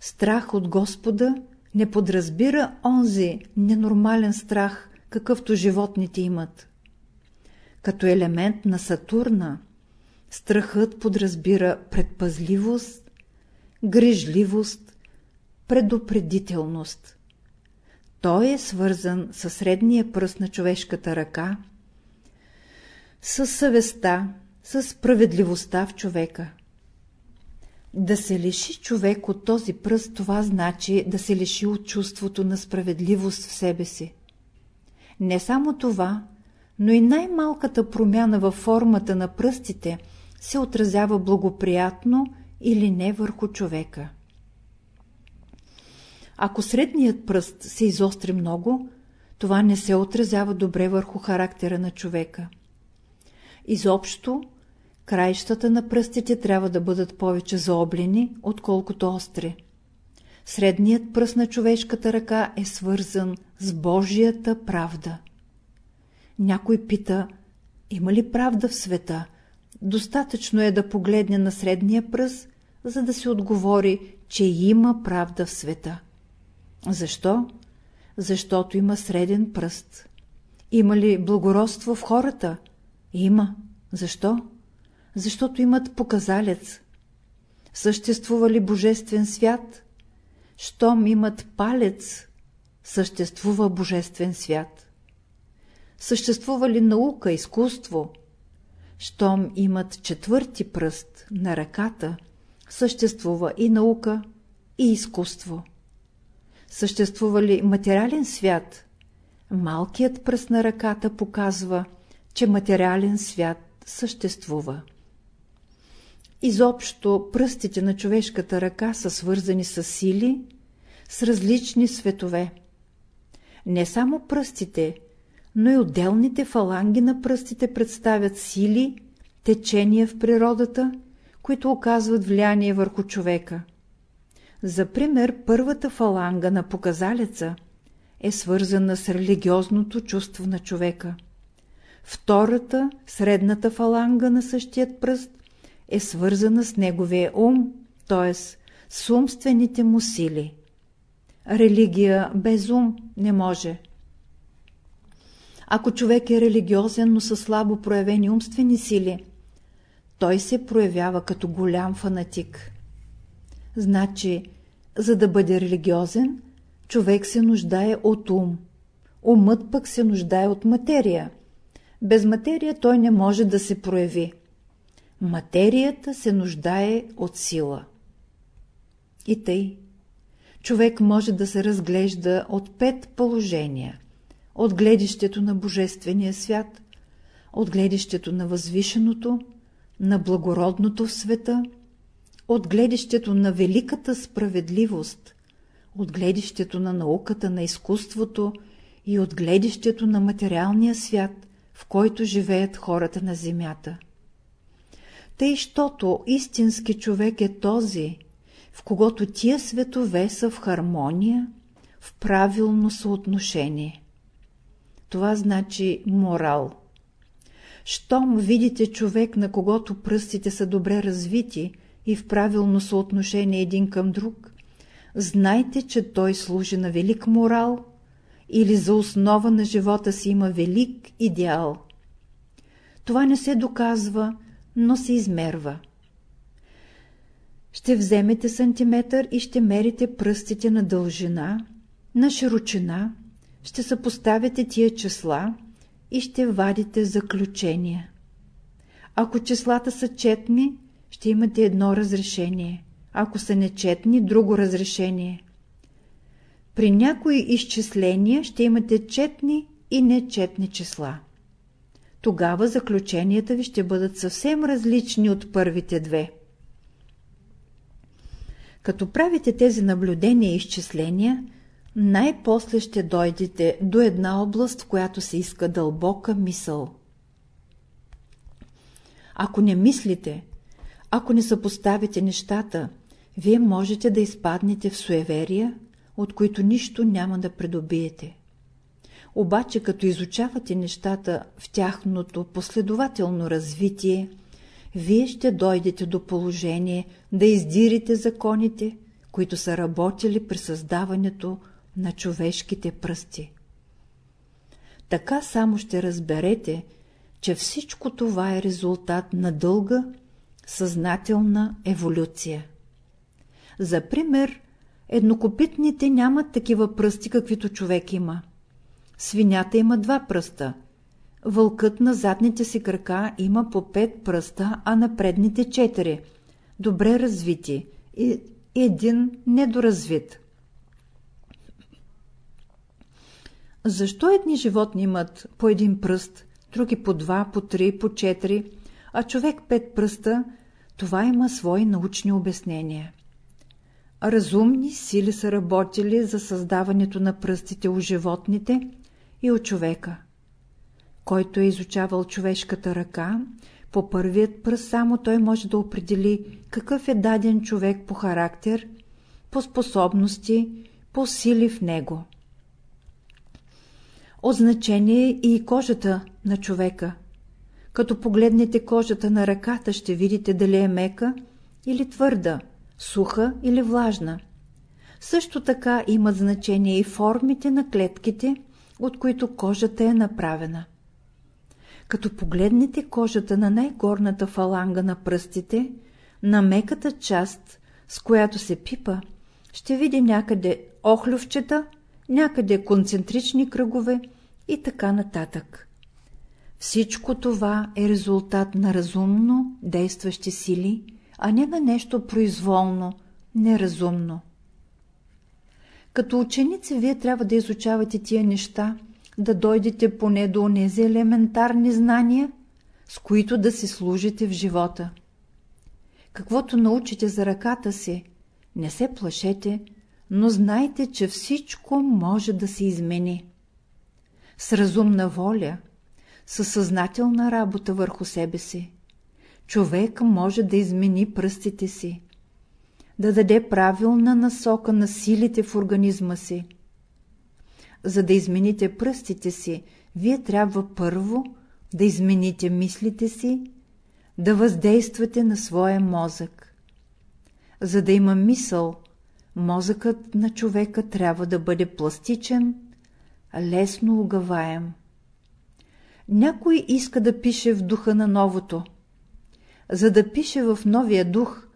Страх от Господа не подразбира онзи ненормален страх, какъвто животните имат. Като елемент на Сатурна, страхът подразбира предпазливост, грижливост, предупредителност. той е свързан с средния пръст на човешката ръка, с съвестта, с справедливостта в човека. Да се лиши човек от този пръст, това значи да се лиши от чувството на справедливост в себе си. Не само това, но и най-малката промяна във формата на пръстите се отразява благоприятно или не върху човека. Ако средният пръст се изостри много, това не се отразява добре върху характера на човека. Изобщо, краищата на пръстите трябва да бъдат повече заоблени, отколкото остри. Средният пръст на човешката ръка е свързан с Божията правда. Някой пита, има ли правда в света? Достатъчно е да погледне на средния пръст, за да се отговори, че има правда в света. Защо? Защото има среден пръст. Има ли благородство в хората? Има. Защо? Защото имат показалец. Съществува ли божествен свят? Щом имат палец, съществува божествен свят. Съществува ли наука, изкуство? Щом имат четвърти пръст на ръката, съществува и наука, и изкуство. Съществува ли материален свят? Малкият пръст на ръката показва, че материален свят съществува. Изобщо пръстите на човешката ръка са свързани с сили, с различни светове. Не само пръстите, но и отделните фаланги на пръстите представят сили, течения в природата, които оказват влияние върху човека. За пример, първата фаланга на показалеца е свързана с религиозното чувство на човека. Втората, средната фаланга на същият пръст, е свързана с неговия ум, т.е. с умствените му сили. Религия без ум не може. Ако човек е религиозен, но със слабо проявени умствени сили, той се проявява като голям фанатик. Значи, за да бъде религиозен, човек се нуждае от ум. Умът пък се нуждае от материя. Без материя той не може да се прояви. Материята се нуждае от сила. И тъй. Човек може да се разглежда от пет положения. От гледището на Божествения свят, от гледището на възвишеното, на благородното в света, от гледището на великата справедливост, от гледището на науката, на изкуството и от гледището на материалния свят, в който живеят хората на земята. Тъй, щото истински човек е този, в когото тия светове са в хармония, в правилно съотношение. Това значи морал. Щом видите човек, на когото пръстите са добре развити и в правилно съотношение един към друг, знайте, че той служи на велик морал или за основа на живота си има велик идеал. Това не се доказва, но се измерва. Ще вземете сантиметър и ще мерите пръстите на дължина, на широчина, ще съпоставяте тия числа и ще вадите заключения. Ако числата са четни, ще имате едно разрешение, ако са нечетни – друго разрешение. При някои изчисления ще имате четни и нечетни числа. Тогава заключенията ви ще бъдат съвсем различни от първите две. Като правите тези наблюдения и изчисления, най-после ще дойдете до една област, в която се иска дълбока мисъл. Ако не мислите, ако не съпоставите нещата, вие можете да изпаднете в суеверия, от които нищо няма да придобиете. Обаче, като изучавате нещата в тяхното последователно развитие, вие ще дойдете до положение да издирите законите, които са работили при създаването на човешките пръсти. Така само ще разберете, че всичко това е резултат на дълга, съзнателна еволюция. За пример, Еднокопитните нямат такива пръсти, каквито човек има. Свинята има два пръста. Вълкът на задните си крака има по пет пръста, а на предните четири. Добре развити и един недоразвит. Защо едни животни имат по един пръст, други по два, по три, по четири, а човек пет пръста, това има свои научни обяснения. Разумни сили са работили за създаването на пръстите у животните и у човека. Който е изучавал човешката ръка, по първият пръст само той може да определи какъв е даден човек по характер, по способности, по сили в него. От значение и кожата на човека. Като погледнете кожата на ръката, ще видите дали е мека или твърда, суха или влажна. Също така имат значение и формите на клетките, от които кожата е направена. Като погледнете кожата на най-горната фаланга на пръстите, на меката част, с която се пипа, ще види някъде охлювчета, някъде концентрични кръгове и така нататък. Всичко това е резултат на разумно действащи сили, а не на нещо произволно, неразумно. Като ученици вие трябва да изучавате тия неща, да дойдете поне до онези елементарни знания, с които да си служите в живота. Каквото научите за ръката си, не се плашете, но знайте, че всичко може да се измени. С разумна воля, със съзнателна работа върху себе си, човек може да измени пръстите си, да даде правилна насока на силите в организма си. За да измените пръстите си, вие трябва първо да измените мислите си, да въздействате на своя мозък. За да има мисъл, мозъкът на човека трябва да бъде пластичен, лесно угаваем. Някой иска да пише в духа на новото. За да пише в новия дух,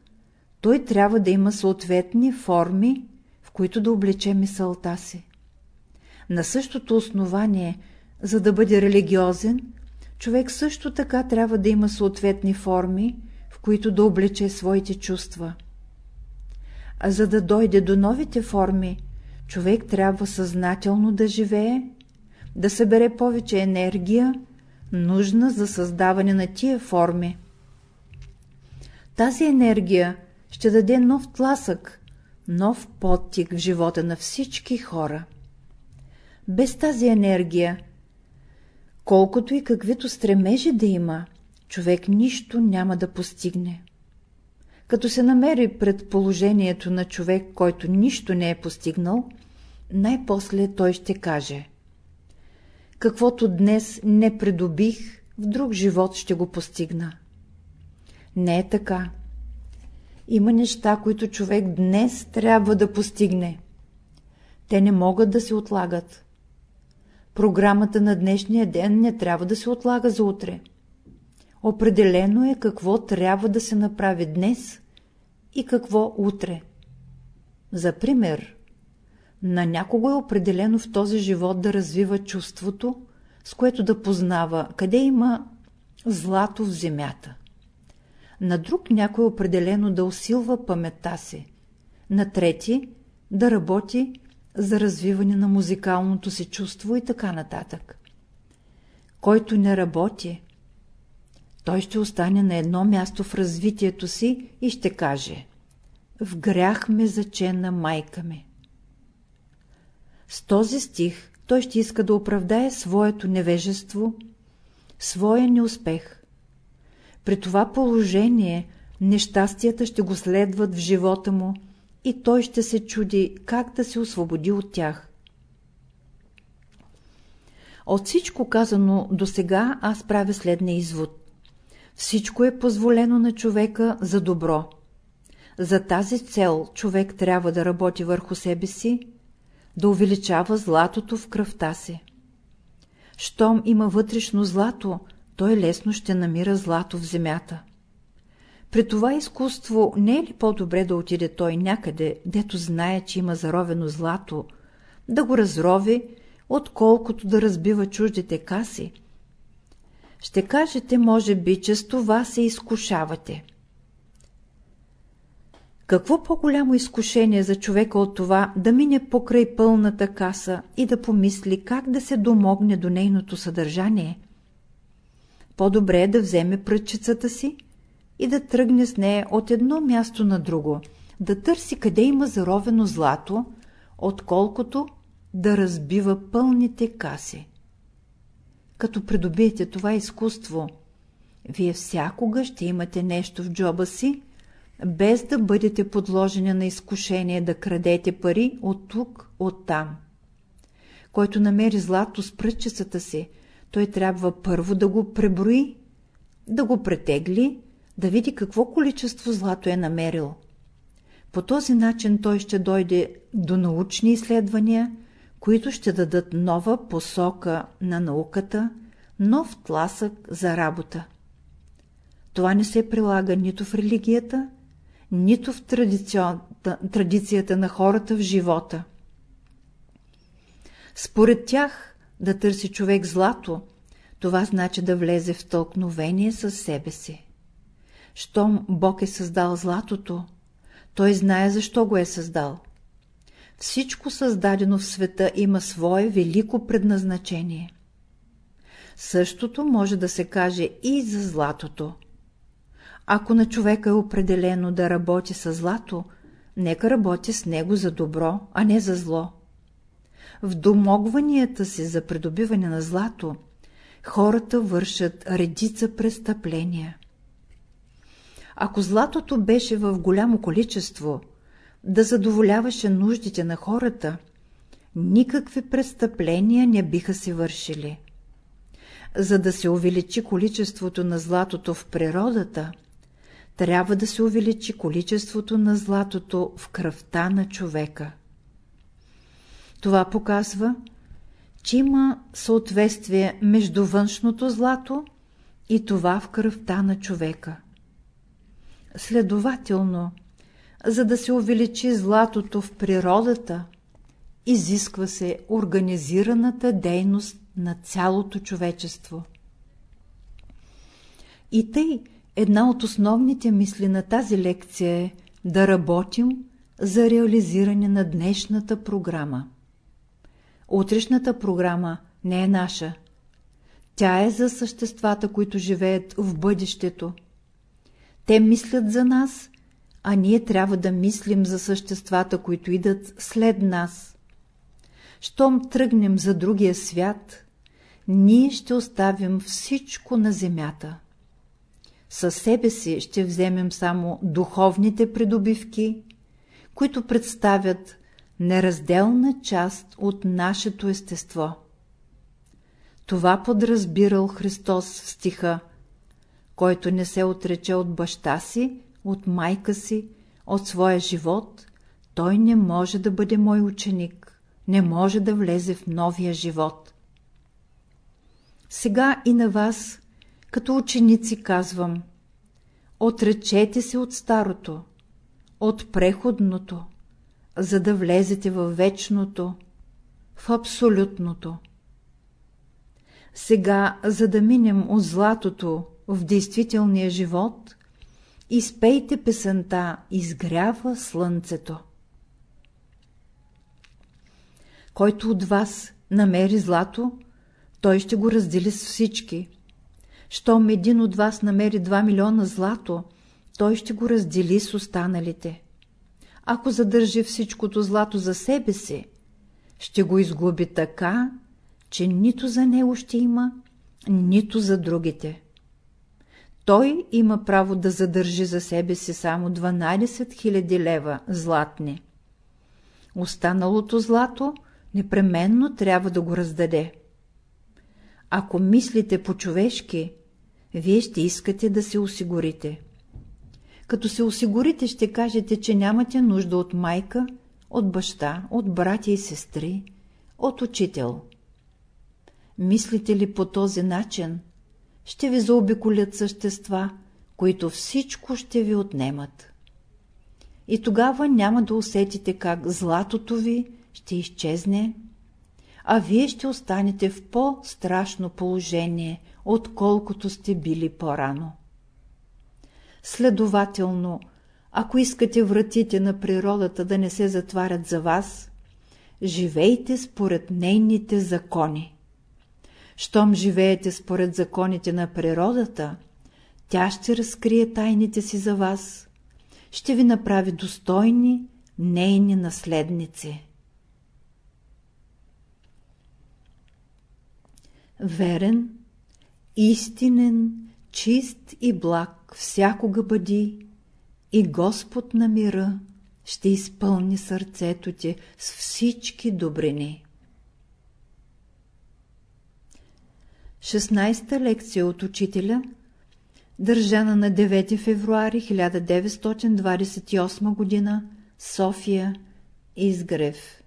той трябва да има съответни форми, в които да облече мисълта си. На същото основание, за да бъде религиозен, човек също така трябва да има съответни форми, в които да облече своите чувства. А за да дойде до новите форми, човек трябва съзнателно да живее, да събере повече енергия, нужна за създаване на тия форми. Тази енергия ще даде нов тласък, нов подтик в живота на всички хора. Без тази енергия, колкото и каквито стремежи да има, човек нищо няма да постигне. Като се намери пред положението на човек, който нищо не е постигнал, най-после той ще каже Каквото днес не придобих, в друг живот ще го постигна. Не е така. Има неща, които човек днес трябва да постигне. Те не могат да се отлагат. Програмата на днешния ден не трябва да се отлага за утре. Определено е какво трябва да се направи днес и какво утре. За пример, на някого е определено в този живот да развива чувството, с което да познава къде има злато в земята. На друг някой е определено да усилва паметта си. На трети да работи за развиване на музикалното си чувство и така нататък. Който не работи, той ще остане на едно място в развитието си и ще каже «В грях ме зачена майка ми». С този стих той ще иска да оправдае своето невежество, своя неуспех. При това положение нещастията ще го следват в живота му и той ще се чуди как да се освободи от тях. От всичко казано до сега аз правя следния извод. Всичко е позволено на човека за добро. За тази цел човек трябва да работи върху себе си, да увеличава златото в кръвта си. Щом има вътрешно злато, той лесно ще намира злато в земята. При това изкуство не е ли по-добре да отиде той някъде, дето знае, че има заровено злато, да го разрови, отколкото да разбива чуждите каси? Ще кажете, може би, че с това се изкушавате. Какво по-голямо изкушение за човека от това да мине покрай пълната каса и да помисли как да се домогне до нейното съдържание? По-добре е да вземе пръчицата си и да тръгне с нея от едно място на друго, да търси къде има заровено злато, отколкото да разбива пълните каси. Като придобиете това изкуство, вие всякога ще имате нещо в джоба си, без да бъдете подложени на изкушение да крадете пари от тук, от там. Който намери злато с пръчицата си, той трябва първо да го преброи, да го претегли, да види какво количество злато е намерил. По този начин той ще дойде до научни изследвания, които ще дадат нова посока на науката, нов тласък за работа. Това не се прилага нито в религията, нито в традицията на хората в живота. Според тях да търси човек злато, това значи да влезе в тълкновение с себе си. Щом Бог е създал златото, той знае защо го е създал. Всичко създадено в света има свое велико предназначение. Същото може да се каже и за златото. Ако на човека е определено да работи с злато, нека работи с него за добро, а не за зло. В домогванията си за придобиване на злато, хората вършат редица престъпления. Ако златото беше в голямо количество, да задоволяваше нуждите на хората, никакви престъпления не биха се вършили. За да се увеличи количеството на златото в природата, трябва да се увеличи количеството на златото в кръвта на човека. Това показва, че има съответствие между външното злато и това в кръвта на човека. Следователно, за да се увеличи златото в природата, изисква се организираната дейност на цялото човечество. И тъй, една от основните мисли на тази лекция е да работим за реализиране на днешната програма. Утрешната програма не е наша. Тя е за съществата, които живеят в бъдещето. Те мислят за нас, а ние трябва да мислим за съществата, които идат след нас. Щом тръгнем за другия свят, ние ще оставим всичко на земята. Със себе си ще вземем само духовните придобивки, които представят неразделна част от нашето естество. Това подразбирал Христос в стиха който не се отрече от баща си, от майка си, от своя живот, той не може да бъде мой ученик, не може да влезе в новия живот. Сега и на вас, като ученици, казвам, отречете се от старото, от преходното, за да влезете в вечното, в абсолютното. Сега, за да минем от златото в действителния живот, изпейте песента «Изгрява слънцето». Който от вас намери злато, той ще го раздели с всички. Щом един от вас намери 2 милиона злато, той ще го раздели с останалите. Ако задържи всичкото злато за себе си, ще го изгуби така, че нито за него ще има, нито за другите той има право да задържи за себе си само 12 000 лева златни. Останалото злато непременно трябва да го раздаде. Ако мислите по-човешки, вие ще искате да се осигурите. Като се осигурите, ще кажете, че нямате нужда от майка, от баща, от братя и сестри, от учител. Мислите ли по този начин, ще ви заобиколят същества, които всичко ще ви отнемат. И тогава няма да усетите как златото ви ще изчезне, а вие ще останете в по-страшно положение, отколкото сте били по-рано. Следователно, ако искате вратите на природата да не се затварят за вас, живейте според нейните закони. Щом живеете според законите на природата, тя ще разкрие тайните си за вас, ще ви направи достойни нейни наследници. Верен, истинен, чист и благ всякога бъди и Господ на мира ще изпълни сърцето ти с всички добрини. 16-та лекция от учителя, държана на 9 февруари 1928 г. София, Изгрев